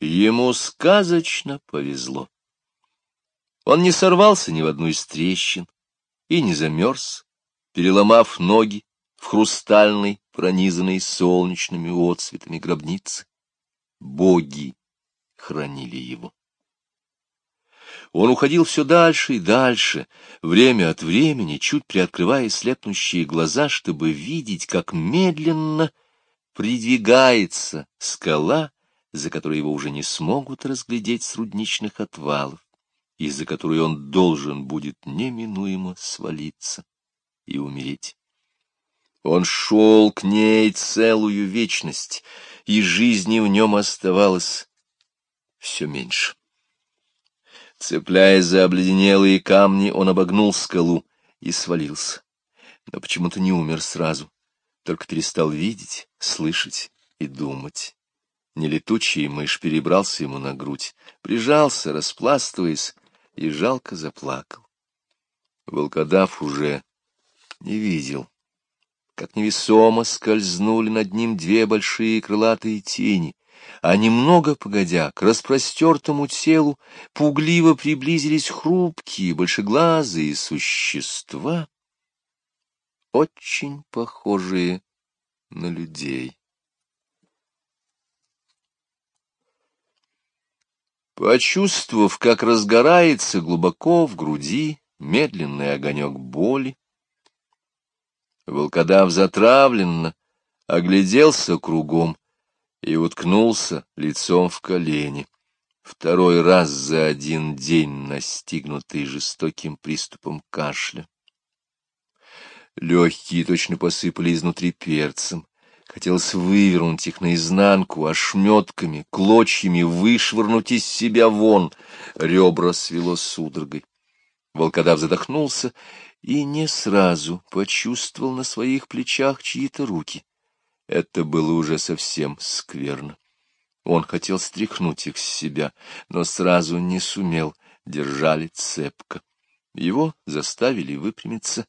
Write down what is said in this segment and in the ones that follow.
Ему сказочно повезло. Он не сорвался ни в одну из трещин и не замерз, переломав ноги в хрустальной, пронизанной солнечными отцветами гробницы. Боги хранили его. Он уходил все дальше и дальше, время от времени, чуть приоткрывая слепнущие глаза, чтобы видеть, как медленно придвигается скала, за которой его уже не смогут разглядеть с рудничных отвалов, из-за которой он должен будет неминуемо свалиться и умереть. Он шел к ней целую вечность, и жизни в нем оставалось все меньше. Цепляясь за обледенелые камни, он обогнул скалу и свалился. Но почему-то не умер сразу, только перестал видеть, слышать и думать. Нелетучий мышь перебрался ему на грудь, прижался, распластываясь, и жалко заплакал. Волкодав уже не видел, как невесомо скользнули над ним две большие крылатые тени, а немного погодя, к распростертому телу пугливо приблизились хрупкие, большеглазые существа, очень похожие на людей. Почувствовав, как разгорается глубоко в груди медленный огонек боли, волкодав затравленно огляделся кругом и уткнулся лицом в колени, второй раз за один день настигнутый жестоким приступом кашля. Легкие точно посыпали изнутри перцем. Хотелось вывернуть их наизнанку, ошметками, клочьями вышвырнуть из себя вон. Ребра свело судорогой. Волкодав задохнулся и не сразу почувствовал на своих плечах чьи-то руки. Это было уже совсем скверно. Он хотел стряхнуть их с себя, но сразу не сумел, держали цепко. Его заставили выпрямиться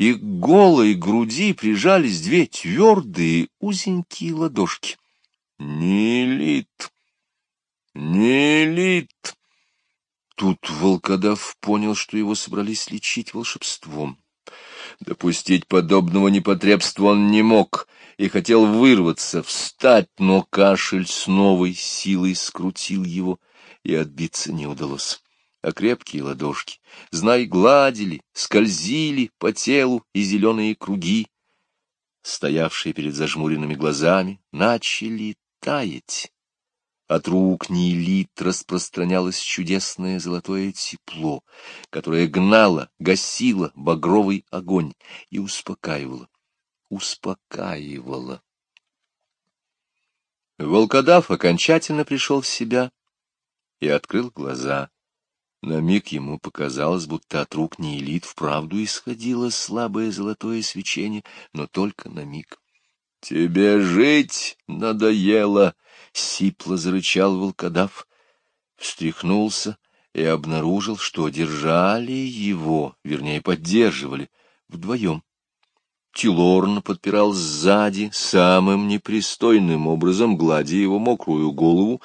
и к голой груди прижались две твердые узенькие ладошки. Нелит! Нелит! Тут волкодав понял, что его собрались лечить волшебством. Допустить подобного непотребства он не мог и хотел вырваться, встать, но кашель с новой силой скрутил его, и отбиться не удалось а крепкие ладошки, знай, гладили, скользили по телу и зеленые круги, стоявшие перед зажмуренными глазами, начали таять. От рук Нилит распространялось чудесное золотое тепло, которое гнало, гасило багровый огонь и успокаивало, успокаивало. Волкодав окончательно пришел в себя и открыл глаза. На миг ему показалось, будто от рук Неэлит вправду исходило слабое золотое свечение, но только на миг. — Тебе жить надоело! — сипло зарычал волкодав. Встряхнулся и обнаружил, что держали его, вернее, поддерживали, вдвоем. Тилорн подпирал сзади, самым непристойным образом, гладя его мокрую голову,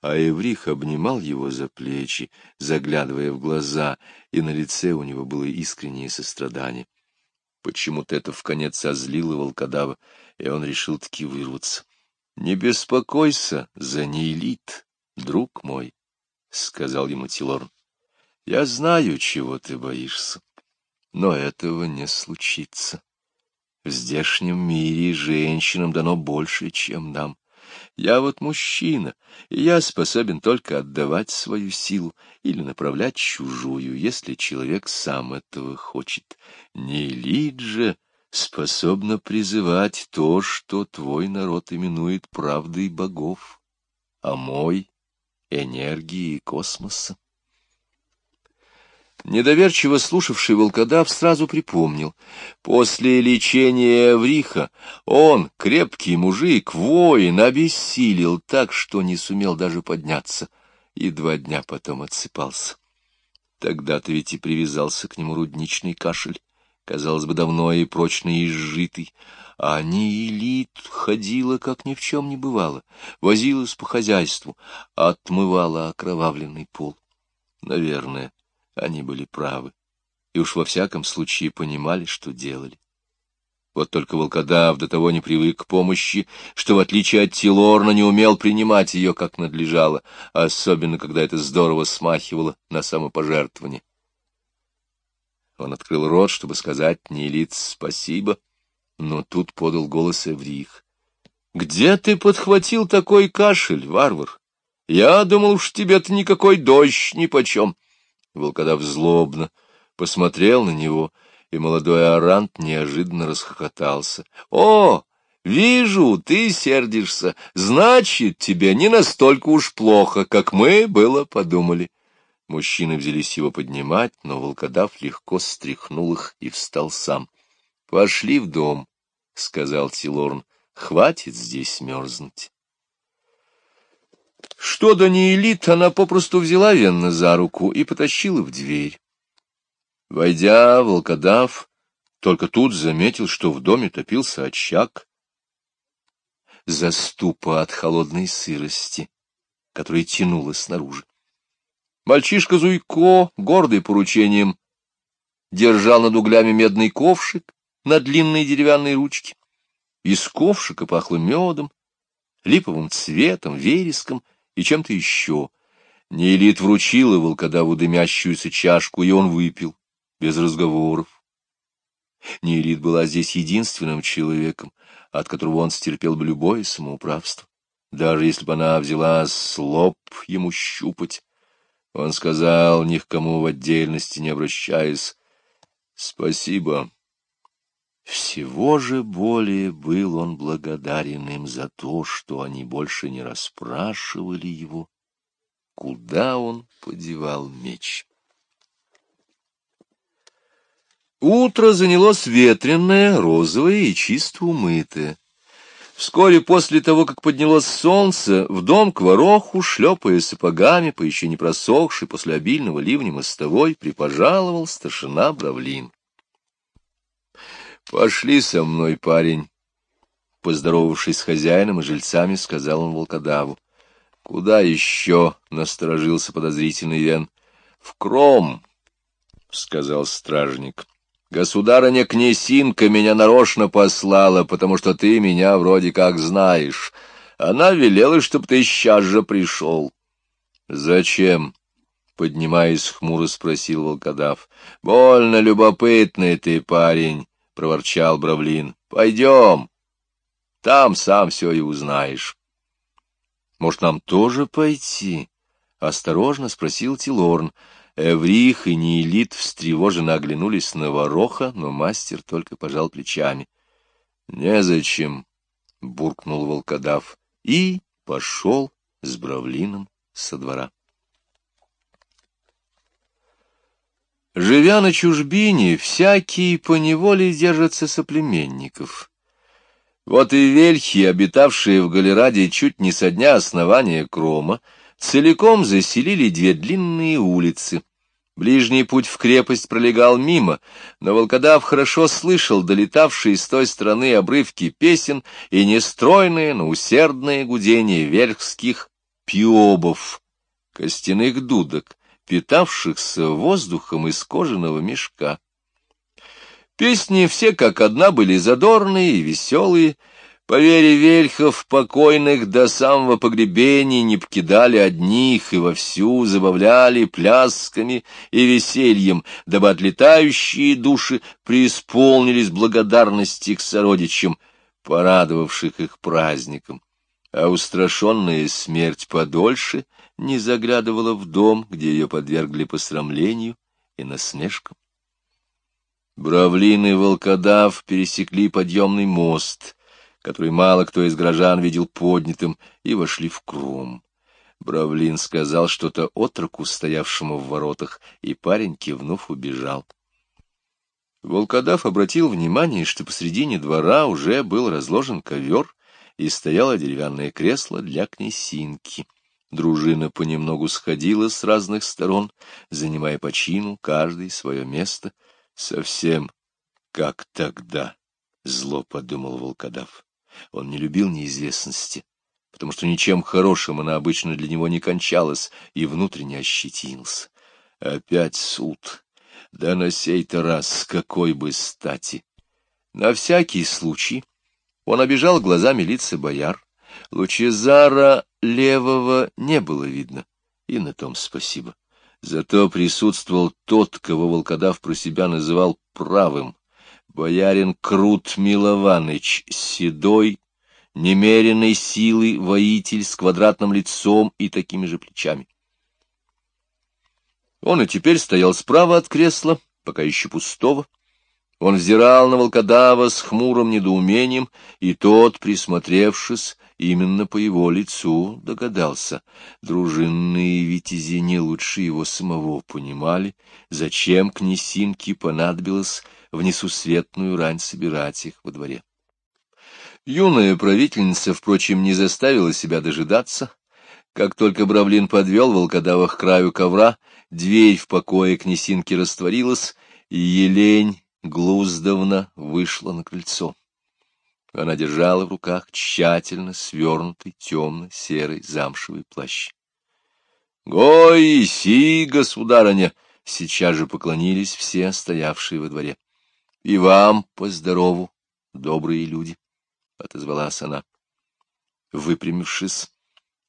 а Эврих обнимал его за плечи, заглядывая в глаза, и на лице у него было искреннее сострадание. Почему-то это в конец озлило волкодава, и он решил таки вырваться. — Не беспокойся за нейлит, друг мой, — сказал ему Тилорн. — Я знаю, чего ты боишься, но этого не случится. В здешнем мире женщинам дано больше, чем нам. Я вот мужчина, и я способен только отдавать свою силу или направлять чужую, если человек сам этого хочет. Не лид же способна призывать то, что твой народ именует правдой богов, а мой — энергией космоса. Недоверчиво слушавший волкодав сразу припомнил. После лечения Эвриха он, крепкий мужик, воин, обессилел так, что не сумел даже подняться, и два дня потом отсыпался. Тогда-то ведь и привязался к нему рудничный кашель, казалось бы, давно и прочно изжитый, а Неилит ходила, как ни в чем не бывало, возилась по хозяйству, отмывала окровавленный пол. Наверное, они были правы, и уж во всяком случае понимали, что делали. Вот только волкодав до того не привык к помощи, что, в отличие от Тилорна, не умел принимать ее, как надлежало, особенно когда это здорово смахивало на самопожертвование. Он открыл рот, чтобы сказать Нелит спасибо, но тут подал голос Эврих. — Где ты подхватил такой кашель, варвар? Я думал, что тебе-то никакой дождь нипочем. Волкодав злобно посмотрел на него, и молодой Арант неожиданно расхохотался. — О, вижу, ты сердишься. Значит, тебе не настолько уж плохо, как мы было подумали. Мужчины взялись его поднимать, но волкодав легко стряхнул их и встал сам. — Пошли в дом, — сказал Тилорн. — Хватит здесь мерзнуть. Что до неэлит, она попросту взяла Венна за руку и потащила в дверь. Войдя, волкодав только тут заметил, что в доме топился очаг, заступа от холодной сырости, которая тянула снаружи. Мальчишка Зуйко, гордый поручением, держал над углями медный ковшик, на длинной деревянной ручке. Из ковшика пахло медом, липовым цветом, вереском и чем-то еще. Неэлит вручила волкодаву дымящуюся чашку, и он выпил, без разговоров. Неэлит была здесь единственным человеком, от которого он стерпел бы любое самоуправство. Даже если бы она взяла слоп ему щупать, он сказал, ни к кому в отдельности не обращаясь, «Спасибо». Всего же более был он благодарен им за то, что они больше не расспрашивали его, куда он подевал меч. Утро занялось ветреное, розовое и чисто умытое. Вскоре после того, как поднялось солнце, в дом к вороху, шлепая сапогами по еще не просохшей после обильного ливня мостовой, припожаловал старшина Бравлин. — Пошли со мной, парень. Поздоровавшись с хозяином и жильцами, сказал он волкодаву. — Куда еще? — насторожился подозрительный Вен. — В кром, — сказал стражник. — Государыня Князинка меня нарочно послала, потому что ты меня вроде как знаешь. Она велела, чтобы ты сейчас же пришел. — Зачем? — поднимаясь хмуро спросил волкодав. — Больно любопытный ты парень — проворчал Бравлин. — Пойдем. Там сам все и узнаешь. — Может, нам тоже пойти? — осторожно спросил Тилорн. Эврих и Неэлит встревоженно оглянулись на вороха, но мастер только пожал плечами. — Незачем, — буркнул волкодав и пошел с Бравлином со двора. Живя на чужбине, всякие поневоле держатся соплеменников. Вот и вельхи, обитавшие в Галераде чуть не со дня основания Крома, целиком заселили две длинные улицы. Ближний путь в крепость пролегал мимо, но волкодав хорошо слышал долетавшие с той стороны обрывки песен и нестройные, но усердные гудения верхских пиобов, костяных дудок, питавшихся воздухом из кожаного мешка. Песни все как одна были задорные и веселые, по вере вельхов, покойных до самого погребения не покидали одних и вовсю забавляли плясками и весельем, дабы отлетающие души преисполнились благодарности к сородичам, порадовавших их праздником. А устрашенная смерть подольше — не заглядывала в дом, где ее подвергли посрамлению и насмешкам. Бравлин и волкодав пересекли подъемный мост, который мало кто из горожан видел поднятым, и вошли в кром. Бравлин сказал что-то отроку, стоявшему в воротах, и парень, кивнув, убежал. Волкодав обратил внимание, что посредине двора уже был разложен ковер, и стояло деревянное кресло для князинки. Дружина понемногу сходила с разных сторон, занимая по чину каждый свое место. Совсем Как тогда? — зло подумал волкодав. Он не любил неизвестности, потому что ничем хорошим она обычно для него не кончалась, и внутренне ощетинился. Опять суд. Да на сей-то раз с какой бы стати! На всякий случай он обижал глазами лица бояр. Лучезара левого не было видно, и на том спасибо. Зато присутствовал тот, кого волкодав про себя называл правым, боярин Крут Милованыч, седой, немеренной силы воитель с квадратным лицом и такими же плечами. Он и теперь стоял справа от кресла, пока еще пустого. Он взирал на волкодава с хмурым недоумением, и тот, присмотревшись, именно по его лицу догадался. Дружинные витязи не лучше его самого понимали, зачем князинке понадобилось в несусветную рань собирать их во дворе. Юная правительница, впрочем, не заставила себя дожидаться. Как только Бравлин подвел волкодава к краю ковра, дверь в покое князинки растворилась, и Елень Глуздовна вышла на крыльцо. Она держала в руках тщательно свернутый темно-серый замшевый плащ. — Гой, си, государыня! — сейчас же поклонились все стоявшие во дворе. — И вам поздорову, добрые люди! —— отозвалась она. Выпрямившись,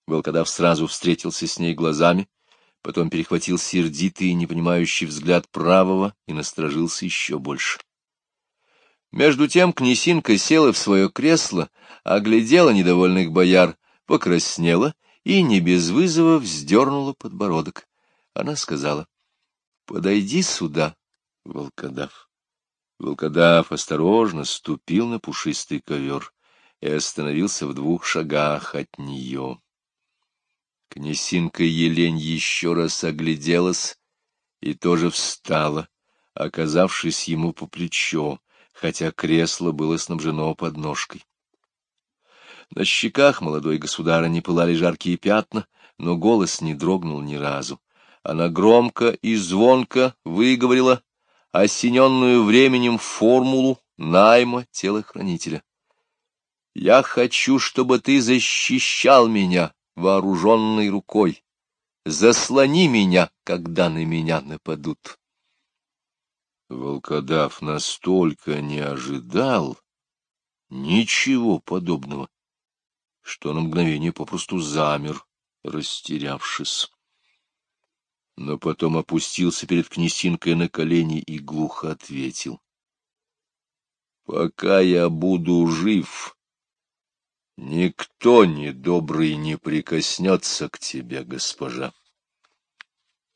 волкодав сразу встретился с ней глазами, потом перехватил сердитый и непонимающий взгляд правого и насторожился еще больше. Между тем князинка села в свое кресло, оглядела недовольных бояр, покраснела и не без вызова вздернула подбородок. Она сказала, — Подойди сюда, волкодав. Волкодав осторожно ступил на пушистый ковер и остановился в двух шагах от нее. Князинка Елень еще раз огляделась и тоже встала, оказавшись ему по плечо, хотя кресло было снабжено подножкой. На щеках молодой государыни пылали жаркие пятна, но голос не дрогнул ни разу. Она громко и звонко выговорила осененную временем формулу найма телохранителя. Я хочу, чтобы ты защищал меня вооруженной рукой. Заслони меня, когда на меня нападут. Волкодав настолько не ожидал ничего подобного, что на мгновение попросту замер, растерявшись. Но потом опустился перед князинкой на колени и глухо ответил. — Пока я буду жив, Никто недобрый не прикоснется к тебе, госпожа.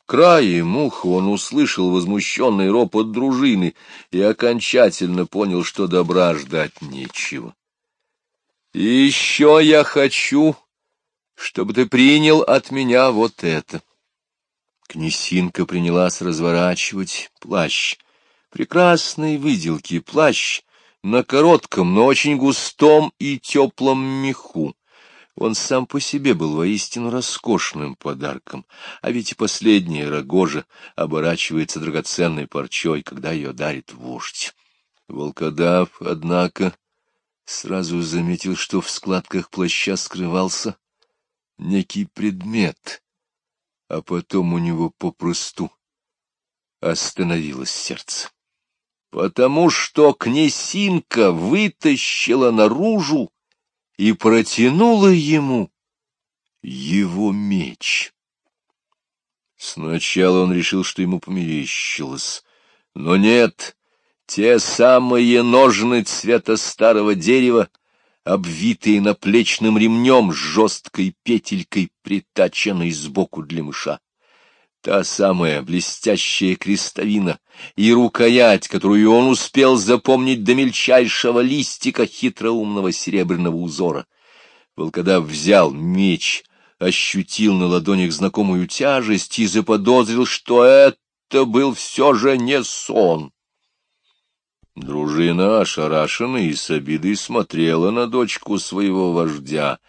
Краем уха он услышал возмущенный ропот дружины и окончательно понял, что добра ждать нечего. — еще я хочу, чтобы ты принял от меня вот это. Князинка принялась разворачивать плащ. Прекрасной выделки плащ — на коротком, но очень густом и теплом меху. Он сам по себе был воистину роскошным подарком, а ведь и последняя рогожа оборачивается драгоценной парчой, когда ее дарит вождь. Волкодав, однако, сразу заметил, что в складках плаща скрывался некий предмет, а потом у него попросту остановилось сердце потому что князинка вытащила наружу и протянула ему его меч. Сначала он решил, что ему померещилось, но нет, те самые ножны цвета старого дерева, обвитые наплечным ремнем с жесткой петелькой, притаченной сбоку для мыша. Та самая блестящая крестовина и рукоять, которую он успел запомнить до мельчайшего листика хитроумного серебряного узора. Волкодав взял меч, ощутил на ладонях знакомую тяжесть и заподозрил, что это был все же не сон. Дружина, ошарашена и с обидой смотрела на дочку своего вождя.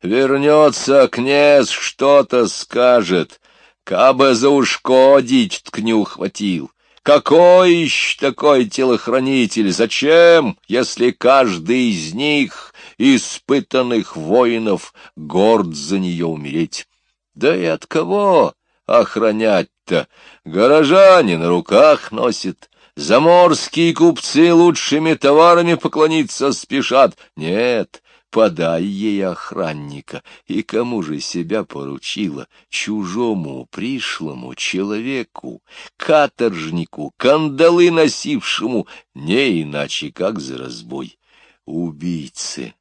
«Вернется князь, что-то скажет». Кабы за ушко дичь ткню хватил, Какой еще такой телохранитель? Зачем, если каждый из них, испытанных воинов, горд за нее умереть? Да и от кого охранять-то? Горожане на руках носят, заморские купцы лучшими товарами поклониться спешат. Нет, Подай ей охранника, и кому же себя поручила? Чужому, пришлому человеку, каторжнику, кандалы носившему, не иначе, как за разбой. Убийце,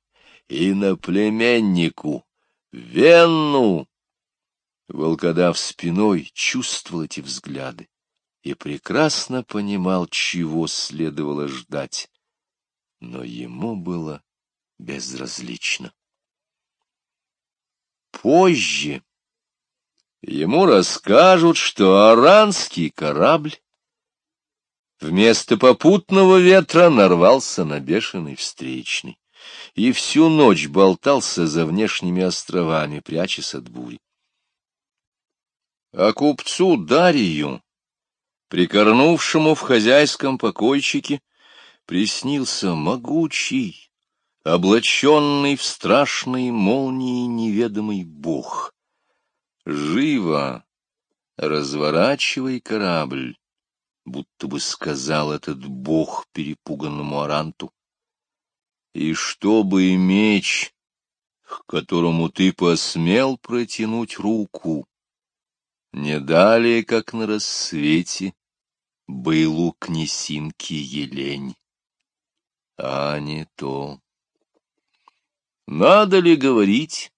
иноплеменнику, Венну! Волкодав спиной чувствовал эти взгляды и прекрасно понимал, чего следовало ждать. Но ему было безразлично. Позже ему расскажут, что аранский корабль вместо попутного ветра нарвался на бешеный встречный и всю ночь болтался за внешними островами, прячась от бури. А купцу Дарию, прикорнувшему в хозяйском покойчике, приснился могучий, облаченный в страшные молнии неведомый бог. Живо разворачивай корабль, будто бы сказал этот бог перепуганному Аранту. И чтобы меч, к которому ты посмел протянуть руку, не далее, как на рассвете, был у князинки Елень, а не то. Надо ли говорить,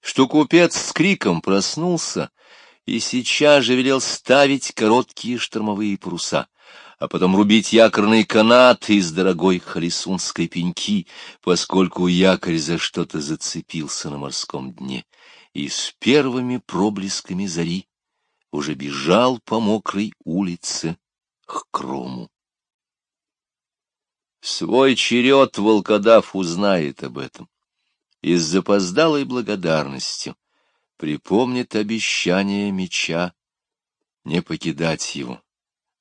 что купец с криком проснулся и сейчас же велел ставить короткие штормовые паруса, а потом рубить якорный канат из дорогой харисунской пеньки, поскольку якорь за что-то зацепился на морском дне, и с первыми проблесками зари уже бежал по мокрой улице к крому. Свой черед волкодав узнает об этом и с запоздалой благодарностью припомнит обещание меча не покидать его,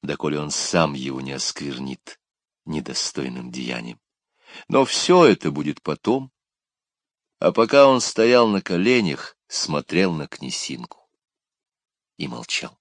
доколе он сам его не осквернит недостойным деянием. Но все это будет потом, а пока он стоял на коленях, смотрел на князинку и молчал.